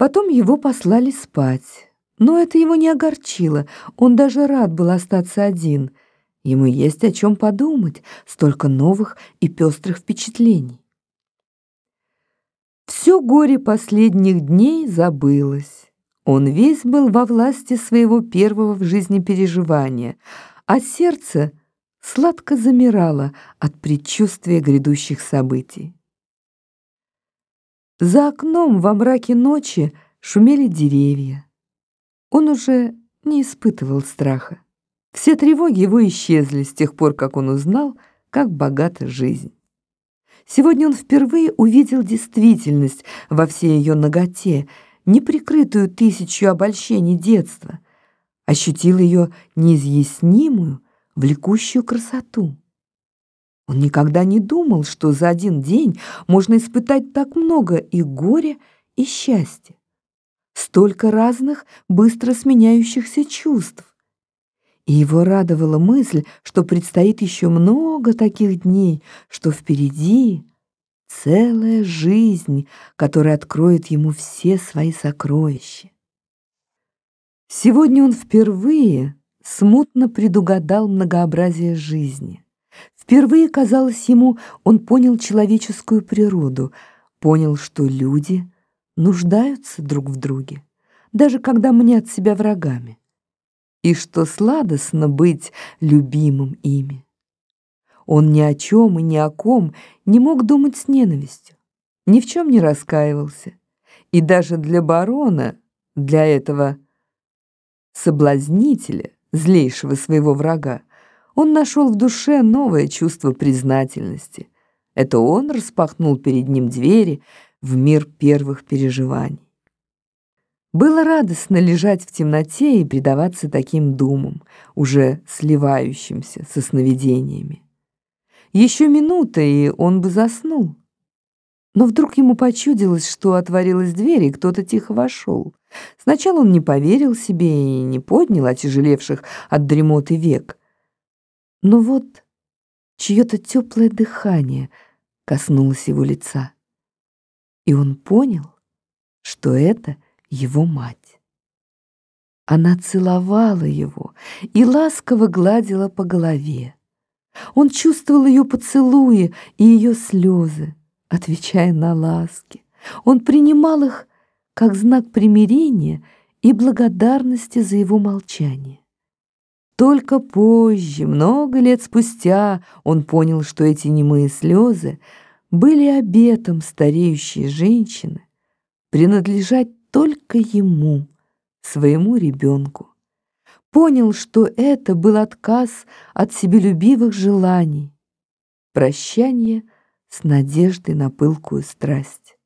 Потом его послали спать. Но это его не огорчило, он даже рад был остаться один. Ему есть о чем подумать, столько новых и пестрых впечатлений. Все горе последних дней забылось. Он весь был во власти своего первого в жизни переживания, а сердце сладко замирало от предчувствия грядущих событий. За окном во мраке ночи шумели деревья. Он уже не испытывал страха. Все тревоги его исчезли с тех пор, как он узнал, как богата жизнь. Сегодня он впервые увидел действительность во всей ее ноготе, неприкрытую тысячу обольщений детства, ощутил ее неизъяснимую, влекущую красоту. Он никогда не думал, что за один день можно испытать так много и горя, и счастья. Столько разных, быстро сменяющихся чувств. И его радовала мысль, что предстоит еще много таких дней, что впереди целая жизнь, которая откроет ему все свои сокровища. Сегодня он впервые смутно предугадал многообразие жизни. Впервые, казалось ему, он понял человеческую природу, понял, что люди нуждаются друг в друге, даже когда мнят себя врагами, и что сладостно быть любимым ими. Он ни о чем и ни о ком не мог думать с ненавистью, ни в чем не раскаивался, и даже для барона, для этого соблазнителя, злейшего своего врага, он нашел в душе новое чувство признательности. Это он распахнул перед ним двери в мир первых переживаний. Было радостно лежать в темноте и предаваться таким думам, уже сливающимся со сновидениями. Еще минута, и он бы заснул. Но вдруг ему почудилось, что отворилась дверь, и кто-то тихо вошел. Сначала он не поверил себе и не поднял отяжелевших от дремоты век. Но вот чье-то теплое дыхание коснулось его лица, и он понял, что это его мать. Она целовала его и ласково гладила по голове. Он чувствовал ее поцелуи и ее слезы, отвечая на ласки. Он принимал их как знак примирения и благодарности за его молчание. Только позже, много лет спустя, он понял, что эти немые слезы были обетом стареющей женщины принадлежать только ему, своему ребенку понял, что это был отказ от себелюбивых желаний, прощание с надеждой на пылкую страсть.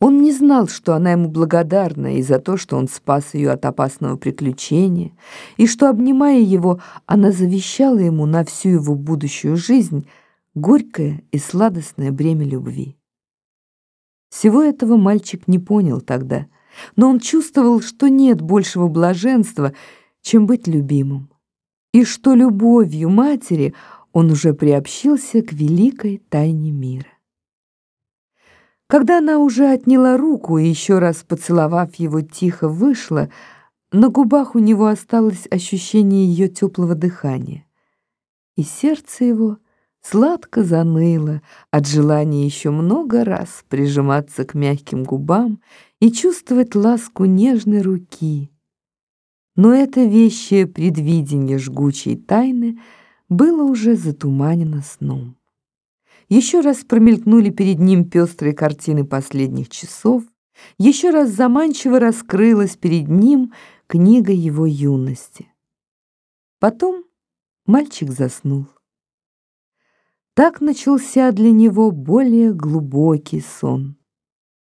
Он не знал, что она ему благодарна и за то, что он спас ее от опасного приключения, и что, обнимая его, она завещала ему на всю его будущую жизнь горькое и сладостное бремя любви. Всего этого мальчик не понял тогда — но он чувствовал, что нет большего блаженства, чем быть любимым, и что любовью матери он уже приобщился к великой тайне мира. Когда она уже отняла руку и еще раз поцеловав его тихо вышла, на губах у него осталось ощущение ее теплого дыхания, и сердце его — сладко заныло от желания еще много раз прижиматься к мягким губам и чувствовать ласку нежной руки. Но это вещее предвидение жгучей тайны было уже затуманено сном. Еще раз промелькнули перед ним пестрые картины последних часов, еще раз заманчиво раскрылась перед ним книга его юности. Потом мальчик заснул. Так начался для него более глубокий сон.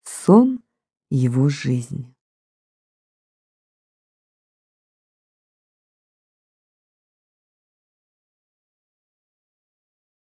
Сон его жизни.